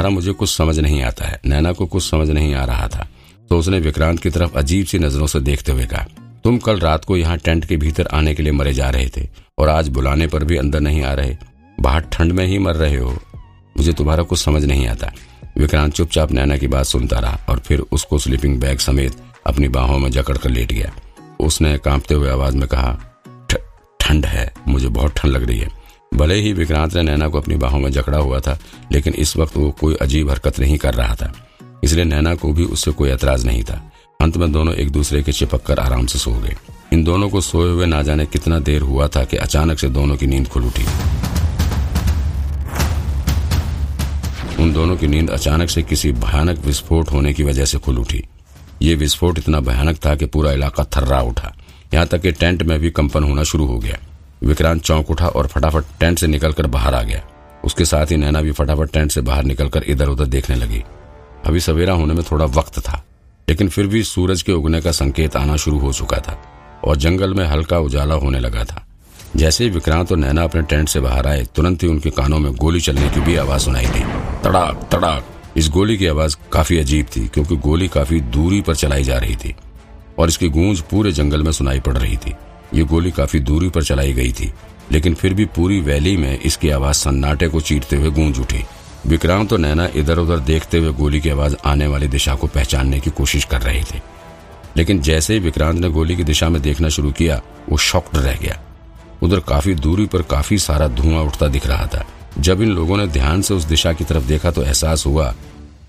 तुम्हारा मुझे कुछ समझ नहीं आता है। नैना को कुछ समझ नहीं आ रहा था। तो उसने विक्रांत की तरफ़ अजीब सी नज़रों से देखते हुए कहा, तुम कल रात को यहाँ टेंट के भीतर आने के लिए मरे जा रहे थे और आज बुलाने पर भी अंदर नहीं आ रहे। बाहर ठंड में ही मर रहे हो। मुझे तुम्हारा कुछ समझ नहीं आता। विक्रांत चुपचाप नैना की बात सुनता रहा और फिर उसको स्लीपिंग बैग समेत अपनी बाहों में जकड़ कर लेट गया। उसने कांपते हुए आवाज़ में कहा ठंड है। मुझे बहुत ठंड लग रही है। भले ही विक्रांत ने नैना को अपनी बाहों में जकड़ा हुआ था, लेकिन इस वक्त वो कोई अजीब हरकत नहीं कर रहा था। इसलिए नैना को भी उससे कोई एतराज़ नहीं था। अंत में दोनों एक दूसरे के चिपक कर आराम से सो गए। इन दोनों को सोए हुए ना जाने कितना देर हुआ था कि अचानक से दोनों की नींद खुल उठी। उन दोनों की नींद अचानक से किसी भयानक विस्फोट होने की वजह से खुल उठी। ये विस्फोट इतना भयानक था कि पूरा इलाका थर्रा उठा। यहाँ तक कि टेंट में भी कंपन होना शुरू हो गया। विक्रांत चौंक उठा और फटाफट टेंट से निकलकर बाहर आ गया। उसके साथ ही नैना भी फटाफट टेंट से बाहर निकलकर इधर उधर देखने लगी। अभी सवेरा होने में थोड़ा वक्त था, लेकिन फिर भी सूरज के उगने का संकेत आना शुरू हो चुका था और जंगल में हल्का उजाला होने लगा था। जैसे ही विक्रांत और नैना अपने टेंट से बाहर आए, तुरंत ही उनके कानों में गोली चलने की भी आवाज़ सुनाई दी। तड़ाक तड़ाक। इस गोली की आवाज़ काफ़ी अजीब थी, क्योंकि गोली काफ़ी दूरी पर चलाई जा रही थी और इसकी गूंज पूरे जंगल में सुनाई पड़ रही थी। ये गोली काफ़ी दूरी पर चलाई गई थी, लेकिन फिर भी पूरी वैली में इसकी आवाज़ सन्नाटे को चीरते हुए गूंज उठी। विक्रांत और नैना इधर उधर देखते हुए गोली की आवाज़ आने वाली दिशा को पहचानने की कोशिश कर रहे थे। लेकिन जैसे ही विक्रांत ने गोली की दिशा में देखना शुरू किया, वो शॉक्ड रह गया। उधर काफ़ी दूरी पर काफ़ी सारा धुआँ उठता दिख रहा था। जब इन लोगों ने ध्यान से उस दिशा की तरफ़ देखा तो एहसास हुआ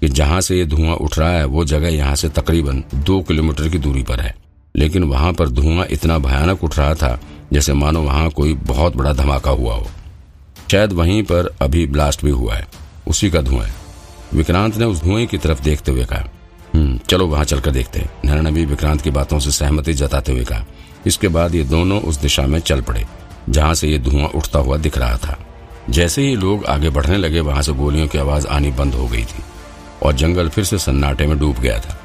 कि जहाँ से ये धुआँ उठ रहा है, वो जगह यहाँ से तकरीबन दो किलोमीटर की दूरी पर है। लेकिन वहाँ पर धुआँ इतना भयानक उठ रहा था जैसे मानो वहाँ कोई बहुत बड़ा धमाका हुआ हो। शायद वहीं पर अभी ब्लास्ट भी हुआ है। उसी का धुआँ है। विक्रांत ने उस धुएँ की तरफ़ देखते हुए कहा हम्म चलो वहाँ चलकर देखते हैं। नैना ने भी विक्रांत की बातों से सहमति जताते हुए कहा, इसके बाद ये दोनों उस दिशा में चल पड़े, जहाँ से ये धुआँ उठता हुआ दिख रहा था। जैसे ही लोग आगे बढ़ने लगे, वहाँ से गोलियों की आवाज़ आनी बंद हो गई थी और जंगल फिर से सन्नाटे में डूब गया था।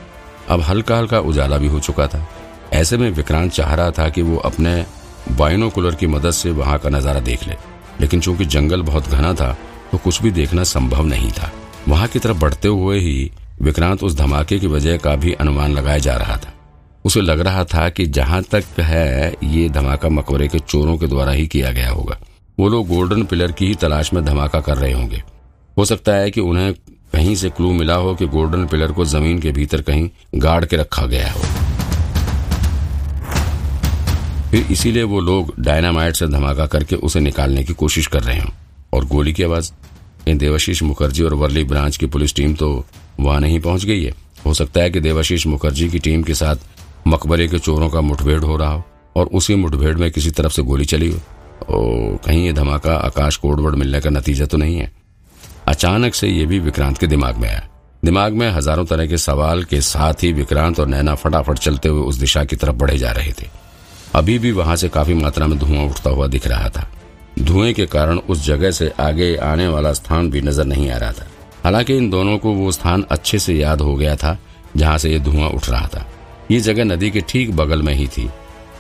अब हल्का हल्का उजाला भी हो चुका था। ऐसे में विक्रांत चाह रहा था कि वो अपने बाइनोकुलर की मदद से वहाँ का नज़ारा देख ले। लेकिन चूँकि जंगल बहुत घना था तो कुछ भी देखना संभव नहीं था। वहाँ की तरफ़ बढ़ते हुए ही विक्रांत उस धमाके की वजह का भी अनुमान लगाया जा रहा था। उसे लग रहा था कि जहाँ तक है, ये धमाका मकबरे के चोरों के द्वारा ही किया गया होगा। वो लोग गोल्डन पिलर की ही तलाश में धमाका कर रहे होंगे। हो सकता है कि उन्हें कहीं से क्लू मिला हो कि गोल्डन पिलर को ज़मीन के भीतर कहीं गाड़ के रखा गया हो। फिर इसीलिए वो लोग डायनामाइट से धमाका करके उसे निकालने की कोशिश कर रहे हों। और गोली की आवाज़? इन देवाशीष मुखर्जी और वर्ली ब्रांच की पुलिस टीम तो वहाँ नहीं पहुँच गई है। हो सकता है कि देवाशीष मुखर्जी की टीम के साथ मकबरे के चोरों का मुठभेड़ हो रहा हो और उसी मुठभेड़ में किसी तरफ़ से गोली चली हो। ओ, कहीं ये धमाका आकाश कोडवर्ड मिलने का नतीजा तो नहीं है। अचानक से ये भी विक्रांत के दिमाग में आया। दिमाग में हज़ारों तरह के सवाल के साथ ही विक्रांत और नैना फटाफट चलते हुए उस दिशा की तरफ़ बढ़े जा रहे थे। अभी भी वहाँ से काफ़ी मात्रा में धुआँ उठता हुआ दिख रहा था। धुएँ के कारण उस जगह से आगे आने वाला स्थान भी नज़र नहीं आ रहा था। हालाँकि इन दोनों को वो स्थान अच्छे से याद हो गया था, जहाँ से ये धुआँ उठ रहा था। ये जगह नदी के ठीक बगल में ही थी,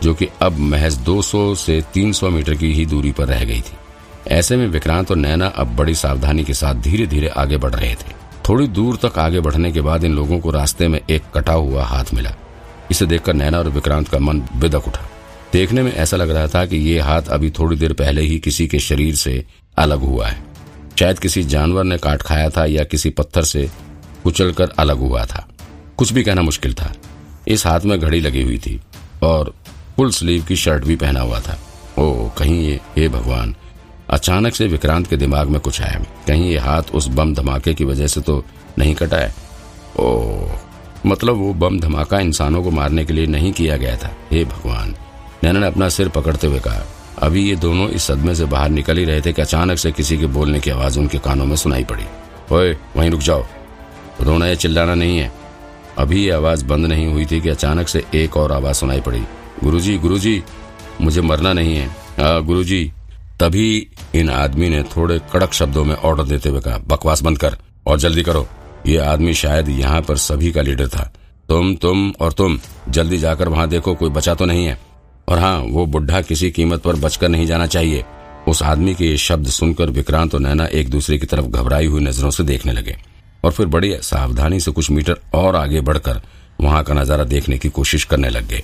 जो कि अब महज 200 से 300 मीटर की ही दूरी पर रह गई थी। ऐसे में विक्रांत और नैना अब बड़ी सावधानी के साथ धीरे धीरे आगे बढ़ रहे थे। थोड़ी दूर तक आगे बढ़ने के बाद इन लोगों को रास्ते में एक कटा हुआ हाथ मिला। इसे देखकर नैना और विक्रांत का मन बिदक उठा। देखने में ऐसा लग रहा था कि ये हाथ अभी थोड़ी देर पहले ही किसी के शरीर से अलग हुआ है। शायद किसी जानवर ने काट खाया था या किसी पत्थर से कुचलकर अलग हुआ था। कुछ भी कहना मुश्किल था। इस हाथ में घड़ी लगी हुई थी और फुल स्लीव की शर्ट भी पहना हुआ था। ओ, कहीं ये, हे भगवान, अचानक से विक्रांत के दिमाग में कुछ आया। कहीं ये हाथ उस बम धमाके की वजह से तो नहीं कटा है? ओ मतलब वो बम धमाका इंसानों को मारने के लिए नहीं किया गया था। हे भगवान नैना ने अपना सिर पकड़ते हुए कहा, अभी ये दोनों इस सदमे से बाहर निकल ही रहे थे कि अचानक से किसी के बोलने की आवाज़ उनके कानों में सुनाई पड़ी। ओए, वहीं रुक जाओ। रोना या चिल्लाना नहीं है। अभी ये आवाज़ बंद नहीं हुई थी कि अचानक से एक और आवाज़ सुनाई पड़ी। गुरुजी गुरुजी, मुझे मरना नहीं है। हाँ गुरुजी। तभी इन आदमी ने थोड़े कड़क शब्दों में ऑर्डर देते हुए कहा, बकवास बंद कर और जल्दी करो। ये आदमी शायद यहाँ पर सभी का लीडर था। तुम तुम और तुम, जल्दी जाकर वहाँ देखो, कोई बचा तो नहीं है। और हाँ वो बुढ़ा किसी कीमत पर बचकर नहीं जाना चाहिए। उस आदमी के ये शब्द सुनकर विक्रांत और नैना एक दूसरे की तरफ़ घबराई हुई नज़रों से देखने लगे। और फिर बड़ी सावधानी से कुछ मीटर और आगे बढ़कर वहाँ का नज़ारा देखने की कोशिश करने लग गए।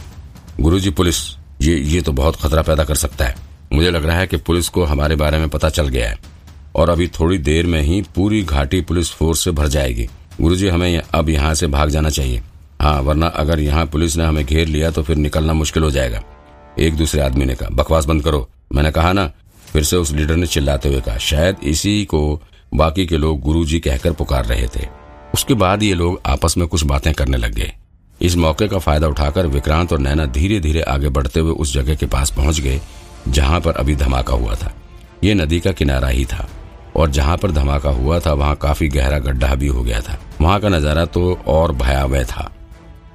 गुरुजी, पुलिस, ये ये तो बहुत खतरा पैदा कर सकता है। मुझे लग रहा है कि पुलिस को हमारे बारे में पता चल गया है। और अभी थोड़ी देर में ही पूरी घाटी पुलिस फोर्स से भर जाएगी। गुरुजी, हमें अब यहाँ से भाग जाना चाहिए। हाँ वरना अगर यहाँ पुलिस ने हमें घेर लिया तो फिर निकलना मुश्किल हो जाएगा। एक दूसरे आदमी ने कहा, बकवास बंद करो। मैंने कहा ना। फिर से उस लीडर ने चिल्लाते हुए कहा, शायद इसी को बाकी के लोग गुरुजी कहकर पुकार रहे थे। उसके बाद ये लोग आपस में कुछ बातें करने लग गए। इस मौके का फ़ायदा उठाकर विक्रांत और नैना धीरे धीरे आगे बढ़ते हुए उस जगह के पास पहुँच गए, जहाँ पर अभी धमाका हुआ था। ये नदी का किनारा ही था, और जहाँ पर धमाका हुआ था, वहाँ काफ़ी गहरा गड्ढा भी हो गया था। वहाँ का नज़ारा तो और भयावह था।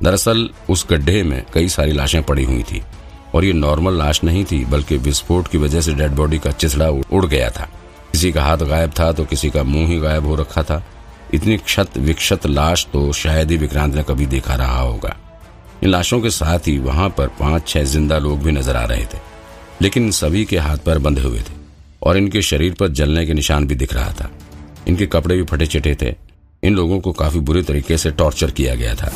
दरअसल, उस गड्ढे में कई सारी लाशें पड़ी हुई थी। और ये नॉर्मल लाश नहीं थी, बल्कि विस्फोट की वजह से डेड बॉडी का चिथड़ा उड़ गया था। किसी का हाथ गायब था तो किसी का मुँह ही गायब हो रखा था। इतनी क्षत विक्षत लाश तो शायद ही विक्रांत ने कभी देखा रहा होगा। इन लाशों के साथ ही वहाँ पर पाँच छह ज़िंदा लोग भी नज़र आ रहे थे, लेकिन सभी के हाथ पैर बंधे हुए थे, और इनके शरीर पर जलने के निशान भी दिख रहा था। इनके कपड़े भी फटे चिटे थे। इन लोगों को काफ़ी बुरे तरीके से टॉर्चर किया गया था।